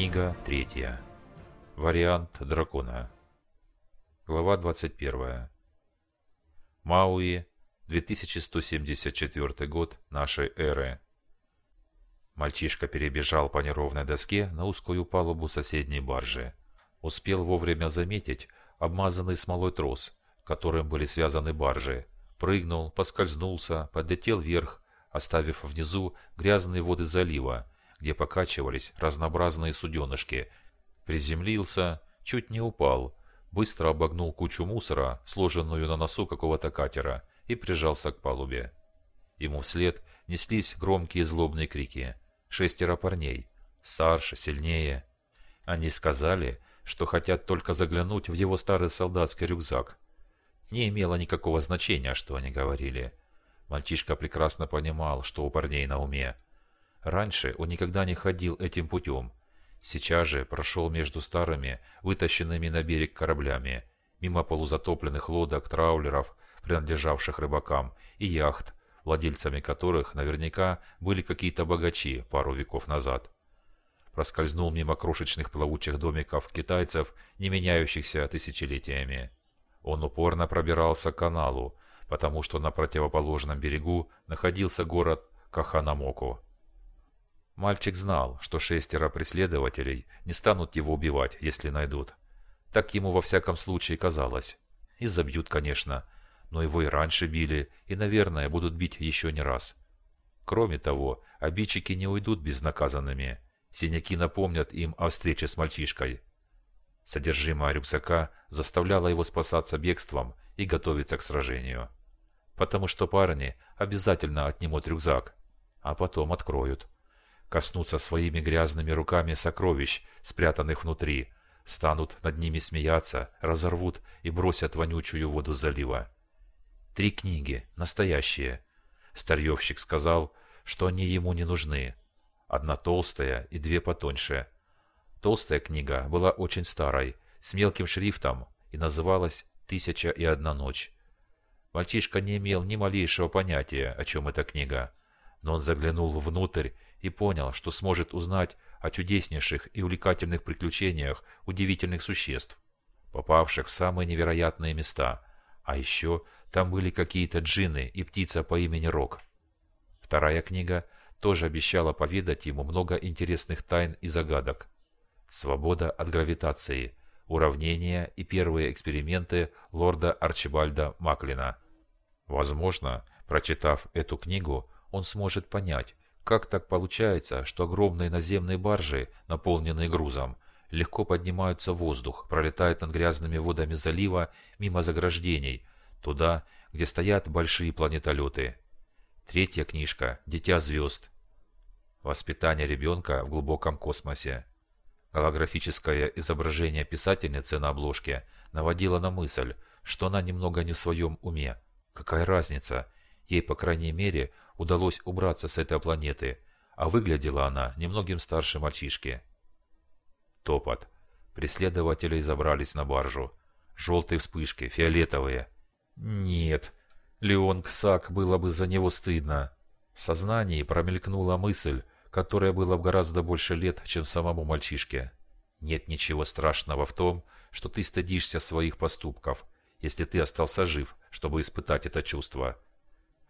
Книга третья. Вариант дракона. Глава 21. Мауи, 2174 год нашей эры. Мальчишка перебежал по неровной доске на узкую палубу соседней баржи. Успел вовремя заметить обмазанный смолой трос, которым были связаны баржи. Прыгнул, поскользнулся, подлетел вверх, оставив внизу грязные воды залива, где покачивались разнообразные суденышки. Приземлился, чуть не упал, быстро обогнул кучу мусора, сложенную на носу какого-то катера, и прижался к палубе. Ему вслед неслись громкие злобные крики. Шестеро парней. Старше, сильнее. Они сказали, что хотят только заглянуть в его старый солдатский рюкзак. Не имело никакого значения, что они говорили. Мальчишка прекрасно понимал, что у парней на уме. Раньше он никогда не ходил этим путем. Сейчас же прошел между старыми, вытащенными на берег кораблями, мимо полузатопленных лодок, траулеров, принадлежавших рыбакам, и яхт, владельцами которых наверняка были какие-то богачи пару веков назад. Проскользнул мимо крошечных плавучих домиков китайцев, не меняющихся тысячелетиями. Он упорно пробирался к каналу, потому что на противоположном берегу находился город Каханамоку. Мальчик знал, что шестеро преследователей не станут его убивать, если найдут. Так ему во всяком случае казалось. И забьют, конечно, но его и раньше били, и, наверное, будут бить еще не раз. Кроме того, обидчики не уйдут безнаказанными. Синяки напомнят им о встрече с мальчишкой. Содержимое рюкзака заставляло его спасаться бегством и готовиться к сражению. Потому что парни обязательно отнимут рюкзак, а потом откроют коснутся своими грязными руками сокровищ, спрятанных внутри, станут над ними смеяться, разорвут и бросят вонючую воду залива. Три книги, настоящие. Старьевщик сказал, что они ему не нужны. Одна толстая и две потоньше. Толстая книга была очень старой, с мелким шрифтом и называлась «Тысяча и одна ночь». Мальчишка не имел ни малейшего понятия, о чем эта книга, но он заглянул внутрь и понял, что сможет узнать о чудеснейших и увлекательных приключениях удивительных существ, попавших в самые невероятные места. А еще там были какие-то джинны и птица по имени Рок. Вторая книга тоже обещала поведать ему много интересных тайн и загадок. Свобода от гравитации, уравнения и первые эксперименты лорда Арчибальда Маклина. Возможно, прочитав эту книгу, он сможет понять, как так получается, что огромные наземные баржи, наполненные грузом, легко поднимаются в воздух, пролетают над грязными водами залива мимо заграждений, туда, где стоят большие планетолеты. Третья книжка «Дитя звезд». Воспитание ребенка в глубоком космосе. Голографическое изображение писательницы на обложке наводило на мысль, что она немного не в своем уме. Какая разница? Ей, по крайней мере, удалось убраться с этой планеты, а выглядела она немногим старше мальчишки. Топот. Преследователи забрались на баржу. Желтые вспышки, фиолетовые. Нет, Леон Ксак было бы за него стыдно. В сознании промелькнула мысль, которая была гораздо больше лет, чем самому мальчишке. Нет ничего страшного в том, что ты стыдишься своих поступков, если ты остался жив, чтобы испытать это чувство.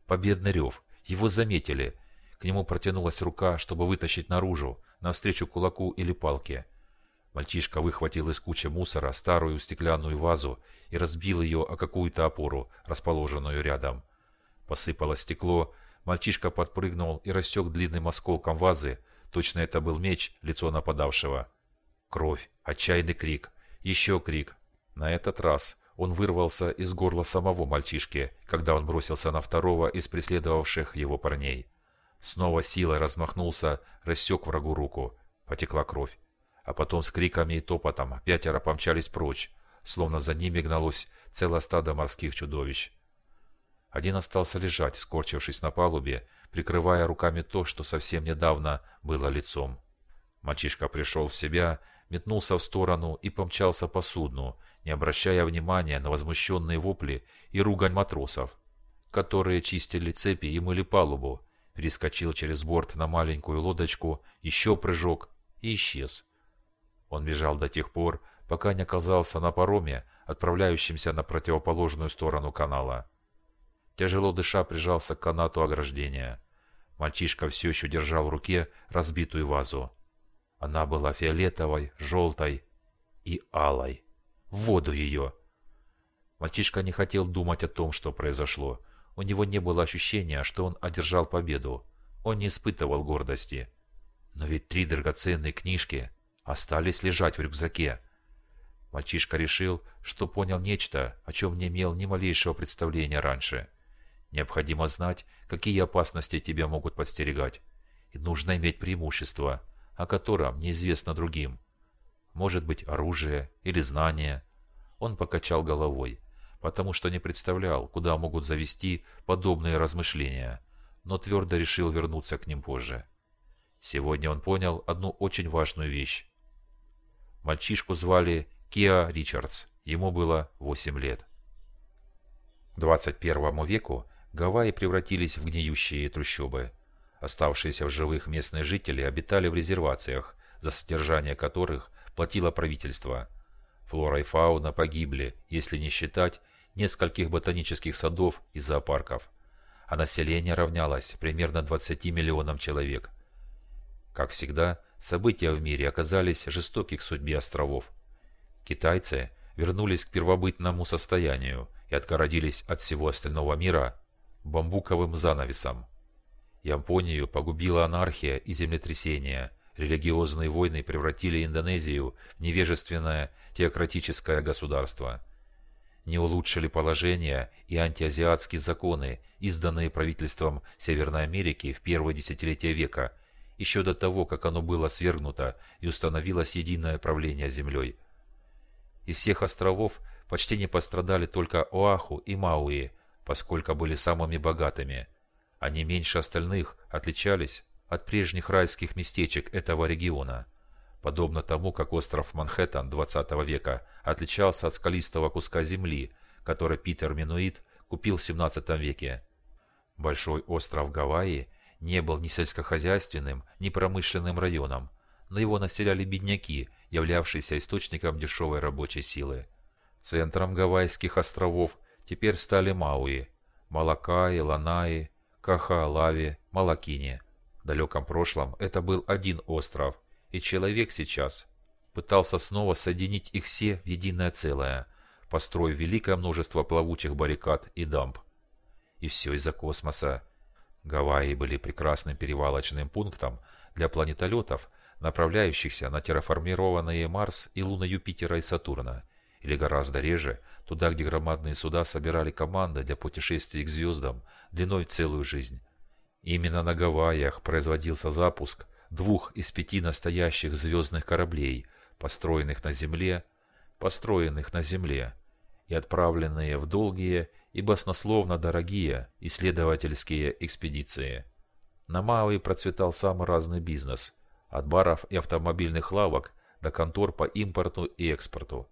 Победный рев, его заметили. К нему протянулась рука, чтобы вытащить наружу, навстречу кулаку или палке. Мальчишка выхватил из кучи мусора старую стеклянную вазу и разбил ее о какую-то опору, расположенную рядом. Посыпалось стекло, мальчишка подпрыгнул и рассек длинным осколком вазы, точно это был меч, лицо нападавшего. Кровь, отчаянный крик, еще крик. На этот раз он вырвался из горла самого мальчишки, когда он бросился на второго из преследовавших его парней. Снова силой размахнулся, рассек врагу руку. Потекла кровь. А потом с криками и топотом пятеро помчались прочь, словно за ними гналось целое стадо морских чудовищ. Один остался лежать, скорчившись на палубе, прикрывая руками то, что совсем недавно было лицом. Мальчишка пришел в себя, метнулся в сторону и помчался по судну, не обращая внимания на возмущенные вопли и ругань матросов, которые чистили цепи и мыли палубу, перескочил через борт на маленькую лодочку, еще прыжок и исчез. Он бежал до тех пор, пока не оказался на пароме, отправляющемся на противоположную сторону канала. Тяжело дыша прижался к канату ограждения. Мальчишка все еще держал в руке разбитую вазу. Она была фиолетовой, желтой и алой. В воду ее! Мальчишка не хотел думать о том, что произошло. У него не было ощущения, что он одержал победу. Он не испытывал гордости. Но ведь три драгоценные книжки остались лежать в рюкзаке. Мальчишка решил, что понял нечто, о чем не имел ни малейшего представления раньше. Необходимо знать, какие опасности тебя могут подстерегать. И нужно иметь преимущество, о котором неизвестно другим. Может быть, оружие или знание. Он покачал головой, потому что не представлял, куда могут завести подобные размышления, но твердо решил вернуться к ним позже. Сегодня он понял одну очень важную вещь. Мальчишку звали Киа Ричардс, ему было 8 лет. К 21 веку Гавайи превратились в гниющие трущобы. Оставшиеся в живых местные жители обитали в резервациях, за содержание которых платило правительство. Флора и фауна погибли, если не считать нескольких ботанических садов и зоопарков. А население равнялось примерно 20 миллионам человек. Как всегда, события в мире оказались жестоки к судьбе островов. Китайцы вернулись к первобытному состоянию и отгородились от всего остального мира бамбуковым занавесом. Японию погубила анархия и землетрясения. Религиозные войны превратили Индонезию в невежественное теократическое государство. Не улучшили положение и антиазиатские законы, изданные правительством Северной Америки в первые десятилетия века, еще до того, как оно было свергнуто и установилось единое правление землей. Из всех островов почти не пострадали только Оаху и Мауи, поскольку были самыми богатыми. Они меньше остальных отличались от прежних райских местечек этого региона. Подобно тому, как остров Манхэттен 20 века отличался от скалистого куска земли, который Питер Минуит купил в 17 веке. Большой остров Гавайи не был ни сельскохозяйственным, ни промышленным районом, но его населяли бедняки, являвшиеся источником дешевой рабочей силы. Центром Гавайских островов теперь стали Мауи, Малакаи, Ланаи, Кахаалави, Малакини. В далеком прошлом это был один остров, и человек сейчас пытался снова соединить их все в единое целое, построив великое множество плавучих баррикад и дамб. И все из-за космоса. Гавайи были прекрасным перевалочным пунктом для планетолетов, направляющихся на терраформированные Марс и Луна Юпитера и Сатурна, или гораздо реже, туда, где громадные суда собирали команды для путешествий к звездам длиной целую жизнь. Именно на Гавайях производился запуск двух из пяти настоящих звездных кораблей, построенных на Земле, построенных на Земле и отправленные в долгие и баснословно дорогие исследовательские экспедиции. На Мауи процветал самый разный бизнес, от баров и автомобильных лавок до контор по импорту и экспорту.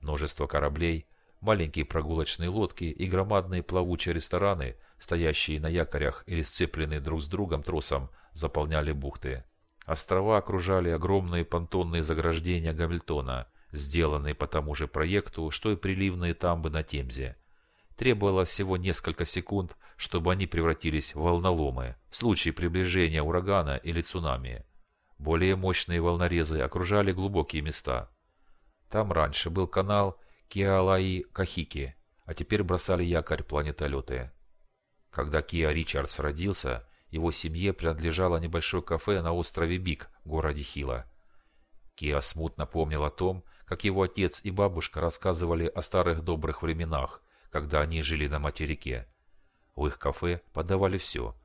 Множество кораблей, маленькие прогулочные лодки и громадные плавучие рестораны, стоящие на якорях или сцепленные друг с другом тросом, заполняли бухты. Острова окружали огромные понтонные заграждения Гамильтона, сделанные по тому же проекту, что и приливные тамбы на Темзе. Требовалось всего несколько секунд, чтобы они превратились в волноломы в случае приближения урагана или цунами. Более мощные волнорезы окружали глубокие места. Там раньше был канал Киалаи-Кахики, а теперь бросали якорь планетолеты. Когда Киа Ричардс родился, его семье принадлежало небольшое кафе на острове Биг, городе Хила. Киа смутно помнил о том, как его отец и бабушка рассказывали о старых добрых временах, когда они жили на материке. В их кафе подавали все.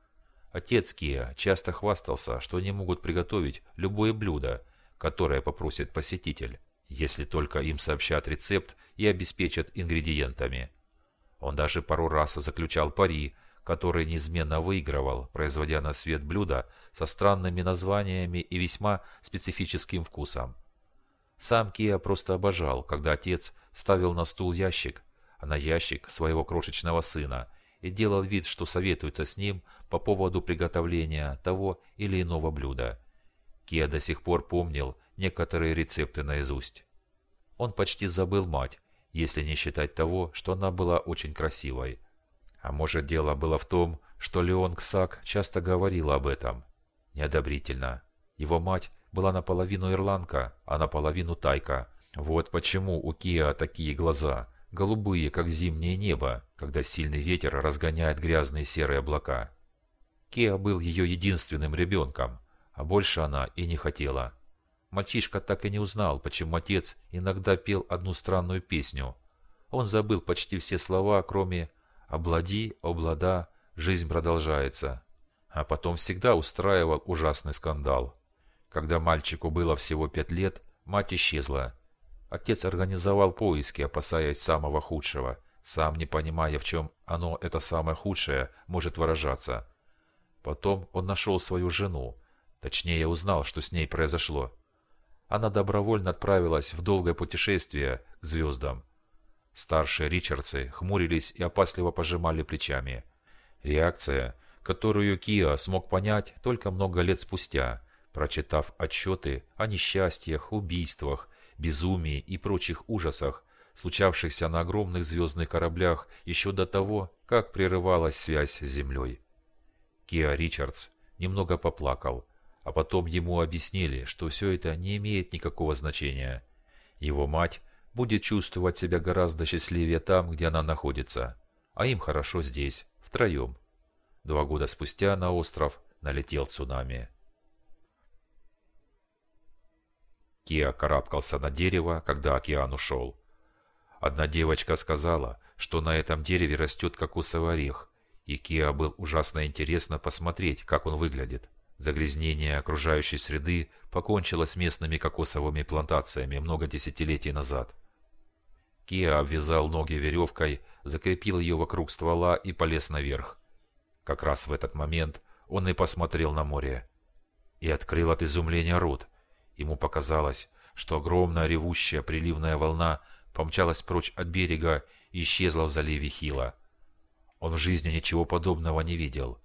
Отец Киа часто хвастался, что они могут приготовить любое блюдо, которое попросит посетитель, если только им сообщат рецепт и обеспечат ингредиентами. Он даже пару раз заключал пари, который неизменно выигрывал, производя на свет блюда со странными названиями и весьма специфическим вкусом. Сам Киа просто обожал, когда отец ставил на стул ящик, а на ящик своего крошечного сына и делал вид, что советуется с ним по поводу приготовления того или иного блюда. Киа до сих пор помнил некоторые рецепты наизусть. Он почти забыл мать, если не считать того, что она была очень красивой. А может дело было в том, что Леон Ксак часто говорил об этом. Неодобрительно. Его мать была наполовину ирландка, а наполовину тайка. Вот почему у Киа такие глаза, голубые, как зимнее небо, когда сильный ветер разгоняет грязные серые облака. Киа был ее единственным ребенком, а больше она и не хотела. Мальчишка так и не узнал, почему отец иногда пел одну странную песню. Он забыл почти все слова, кроме «облади, облада, жизнь продолжается». А потом всегда устраивал ужасный скандал. Когда мальчику было всего пять лет, мать исчезла. Отец организовал поиски, опасаясь самого худшего, сам не понимая, в чем оно, это самое худшее, может выражаться. Потом он нашел свою жену, точнее узнал, что с ней произошло. Она добровольно отправилась в долгое путешествие к звездам. Старшие Ричардсы хмурились и опасливо пожимали плечами. Реакция, которую Киа смог понять только много лет спустя, прочитав отчеты о несчастьях, убийствах, безумии и прочих ужасах, случавшихся на огромных звездных кораблях еще до того, как прерывалась связь с Землей. Киа Ричардс немного поплакал, а потом ему объяснили, что все это не имеет никакого значения. Его мать будет чувствовать себя гораздо счастливее там, где она находится, а им хорошо здесь, втроем. Два года спустя на остров налетел цунами. Киа карабкался на дерево, когда океан ушел. Одна девочка сказала, что на этом дереве растет кокосовый орех, и Киа был ужасно интересно посмотреть, как он выглядит. Загрязнение окружающей среды покончило с местными кокосовыми плантациями много десятилетий назад. Киа обвязал ноги веревкой, закрепил ее вокруг ствола и полез наверх. Как раз в этот момент он и посмотрел на море. И открыл от изумления рот. Ему показалось, что огромная ревущая приливная волна помчалась прочь от берега и исчезла в заливе Хила. Он в жизни ничего подобного не видел.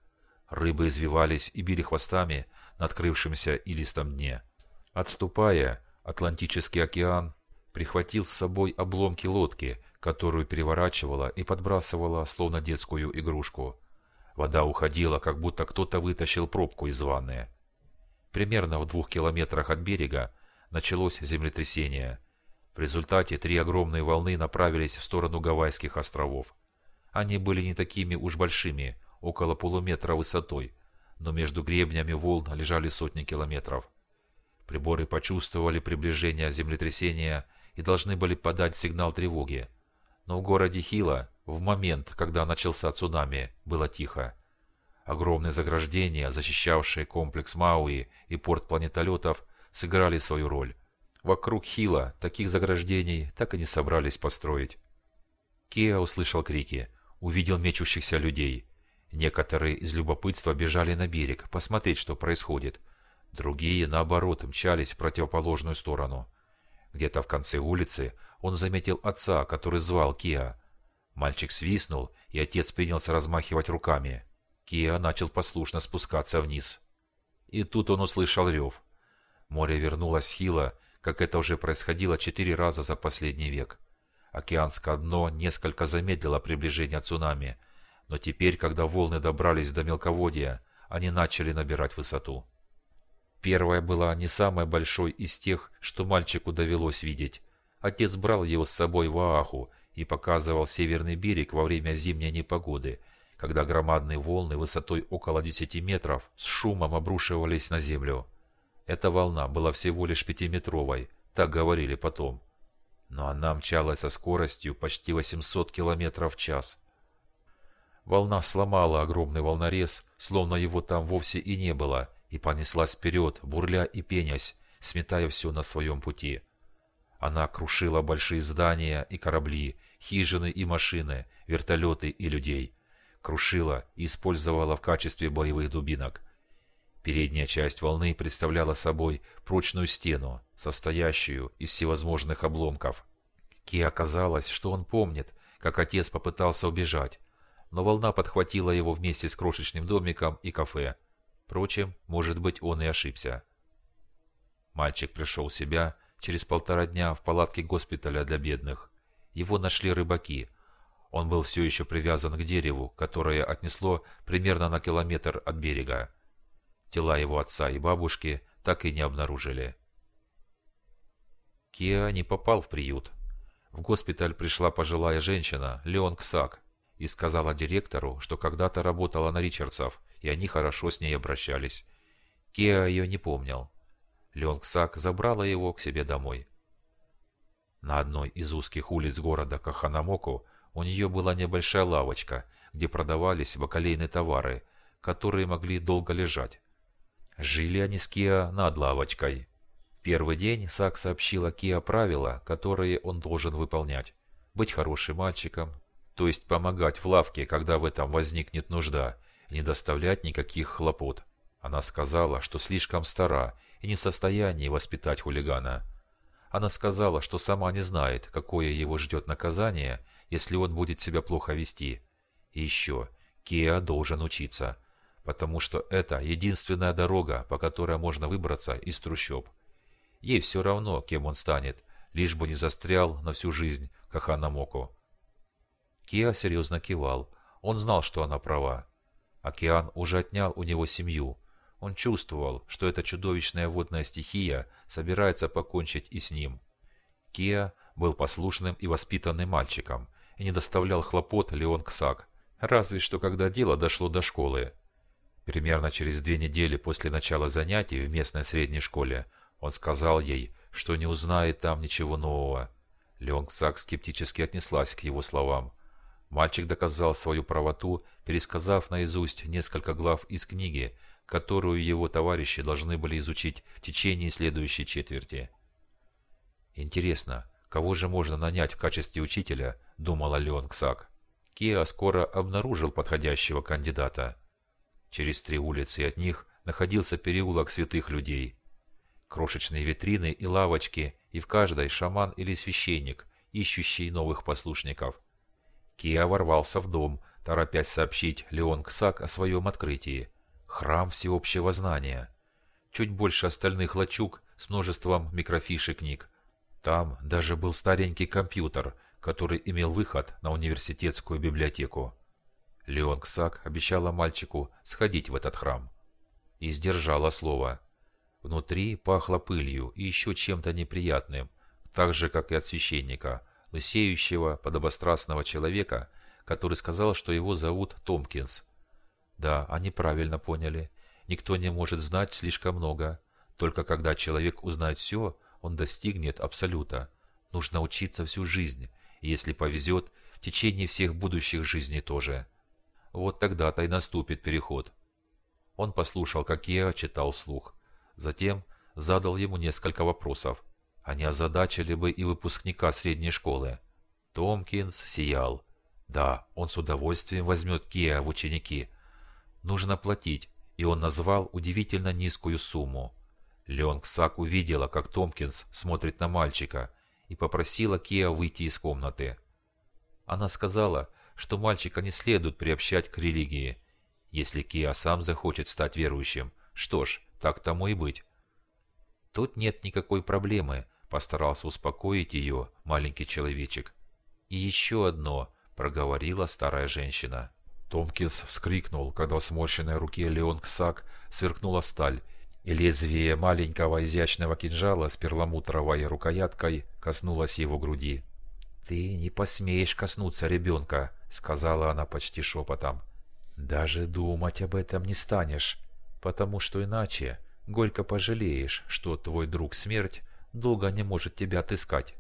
Рыбы извивались и били хвостами на открывшемся илистом дне. Отступая, Атлантический океан прихватил с собой обломки лодки, которую переворачивала и подбрасывала, словно детскую игрушку. Вода уходила, как будто кто-то вытащил пробку из ванны. Примерно в двух километрах от берега началось землетрясение. В результате три огромные волны направились в сторону Гавайских островов. Они были не такими уж большими, около полуметра высотой, но между гребнями волн лежали сотни километров. Приборы почувствовали приближение землетрясения и должны были подать сигнал тревоги. Но в городе Хила, в момент, когда начался цунами, было тихо. Огромные заграждения, защищавшие комплекс Мауи и порт планетолетов, сыграли свою роль. Вокруг Хила таких заграждений так и не собрались построить. Кеа услышал крики, увидел мечущихся людей – Некоторые из любопытства бежали на берег, посмотреть, что происходит. Другие, наоборот, мчались в противоположную сторону. Где-то в конце улицы он заметил отца, который звал Киа. Мальчик свистнул, и отец принялся размахивать руками. Киа начал послушно спускаться вниз. И тут он услышал рев. Море вернулось в Хила, как это уже происходило четыре раза за последний век. Океанское дно несколько замедлило приближение цунами – но теперь, когда волны добрались до мелководья, они начали набирать высоту. Первая была не самой большой из тех, что мальчику довелось видеть. Отец брал его с собой в Ааху и показывал северный берег во время зимней непогоды, когда громадные волны высотой около 10 метров с шумом обрушивались на землю. Эта волна была всего лишь пятиметровой, так говорили потом. Но она мчалась со скоростью почти 800 километров в час. Волна сломала огромный волнорез, словно его там вовсе и не было, и понеслась вперед, бурля и пенясь, сметая все на своем пути. Она крушила большие здания и корабли, хижины и машины, вертолеты и людей. Крушила и использовала в качестве боевых дубинок. Передняя часть волны представляла собой прочную стену, состоящую из всевозможных обломков. Ки оказалось, что он помнит, как отец попытался убежать, но волна подхватила его вместе с крошечным домиком и кафе. Впрочем, может быть, он и ошибся. Мальчик пришел в себя через полтора дня в палатке госпиталя для бедных. Его нашли рыбаки. Он был все еще привязан к дереву, которое отнесло примерно на километр от берега. Тела его отца и бабушки так и не обнаружили. Киа не попал в приют. В госпиталь пришла пожилая женщина, Леон Ксак, и сказала директору, что когда-то работала на Ричардсов, и они хорошо с ней обращались. Киа ее не помнил. Леон Ксак забрала его к себе домой. На одной из узких улиц города Каханамоку у нее была небольшая лавочка, где продавались бакалейные товары, которые могли долго лежать. Жили они с Киа над лавочкой. Первый день Сак сообщила Киа правила, которые он должен выполнять. Быть хорошим мальчиком, то есть помогать в лавке, когда в этом возникнет нужда, не доставлять никаких хлопот. Она сказала, что слишком стара и не в состоянии воспитать хулигана. Она сказала, что сама не знает, какое его ждет наказание, если он будет себя плохо вести. И еще, Киа должен учиться, потому что это единственная дорога, по которой можно выбраться из трущоб. Ей все равно, кем он станет, лишь бы не застрял на всю жизнь, как Хана Моко. Киа серьезно кивал. Он знал, что она права. Океан уже отнял у него семью. Он чувствовал, что эта чудовищная водная стихия собирается покончить и с ним. Киа был послушным и воспитанным мальчиком и не доставлял хлопот Леон Ксак, разве что когда дело дошло до школы. Примерно через две недели после начала занятий в местной средней школе он сказал ей, что не узнает там ничего нового. Леон Ксак скептически отнеслась к его словам. Мальчик доказал свою правоту, пересказав наизусть несколько глав из книги, которую его товарищи должны были изучить в течение следующей четверти. «Интересно, кого же можно нанять в качестве учителя?» – думала Леон Ксак. Киа скоро обнаружил подходящего кандидата. Через три улицы от них находился переулок святых людей. Крошечные витрины и лавочки, и в каждой шаман или священник, ищущий новых послушников. Киа ворвался в дом, торопясь сообщить Леон Ксак о своем открытии – Храм всеобщего знания. Чуть больше остальных лачуг с множеством микрофиш и книг. Там даже был старенький компьютер, который имел выход на университетскую библиотеку. Леон Ксак обещала мальчику сходить в этот храм. И сдержала слово. Внутри пахло пылью и еще чем-то неприятным, так же, как и от священника, лысеющего, подобострастного человека, который сказал, что его зовут Томкинс – да, они правильно поняли. Никто не может знать слишком много. Только когда человек узнает все, он достигнет абсолюта. Нужно учиться всю жизнь, и если повезет, в течение всех будущих жизней тоже. Вот тогда-то и наступит переход. Он послушал, как я читал вслух. Затем задал ему несколько вопросов. Они озадачили бы и выпускника средней школы. Томкинс сиял. Да, он с удовольствием возьмет Киа в ученики – нужно платить, и он назвал удивительно низкую сумму. Леон Ксак увидела, как Томпкинс смотрит на мальчика, и попросила Киа выйти из комнаты. Она сказала, что мальчика не следует приобщать к религии. Если Киа сам захочет стать верующим, что ж, так тому и быть. Тут нет никакой проблемы, постарался успокоить ее маленький человечек. И еще одно, проговорила старая женщина. Томкинс вскрикнул, когда в сморщенной руке Леон Ксак сверкнула сталь, и лезвие маленького изящного кинжала с перламутровой рукояткой коснулось его груди. «Ты не посмеешь коснуться ребенка», — сказала она почти шепотом. «Даже думать об этом не станешь, потому что иначе горько пожалеешь, что твой друг смерть долго не может тебя отыскать».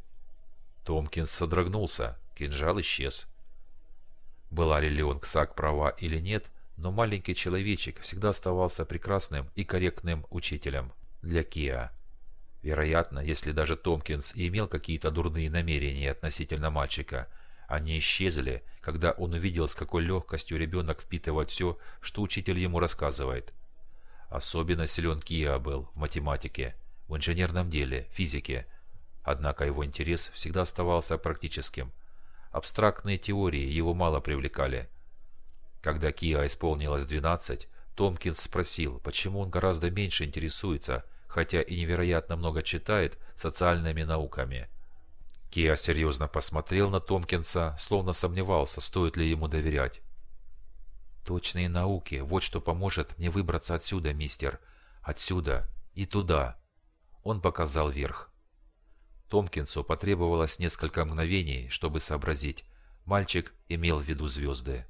Томкинс содрогнулся, кинжал исчез. Была ли Леон Ксак права или нет, но маленький человечек всегда оставался прекрасным и корректным учителем для Киа. Вероятно, если даже Томкинс и имел какие-то дурные намерения относительно мальчика, они исчезли, когда он увидел, с какой легкостью ребенок впитывает все, что учитель ему рассказывает. Особенно силен Киа был в математике, в инженерном деле, физике. Однако его интерес всегда оставался практическим – Абстрактные теории его мало привлекали. Когда Киа исполнилось 12, Томкинс спросил, почему он гораздо меньше интересуется хотя и невероятно много читает, социальными науками. Киа серьезно посмотрел на Томпкинса, словно сомневался, стоит ли ему доверять. «Точные науки, вот что поможет мне выбраться отсюда, мистер. Отсюда и туда». Он показал вверх. Томпкинсу потребовалось несколько мгновений, чтобы сообразить. Мальчик имел в виду звезды.